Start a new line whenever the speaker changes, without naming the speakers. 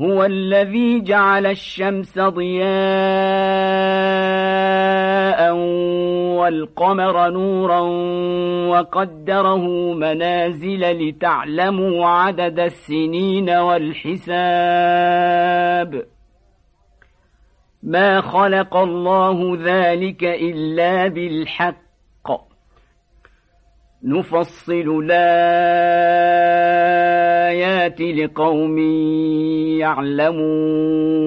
هو الذي جعل الشمس ضياء والقمر نورا وقدره منازل لتعلموا عدد السنين والحساب. ما خلق الله ذلك إلا بالحق. نفصل لقوم يعلمون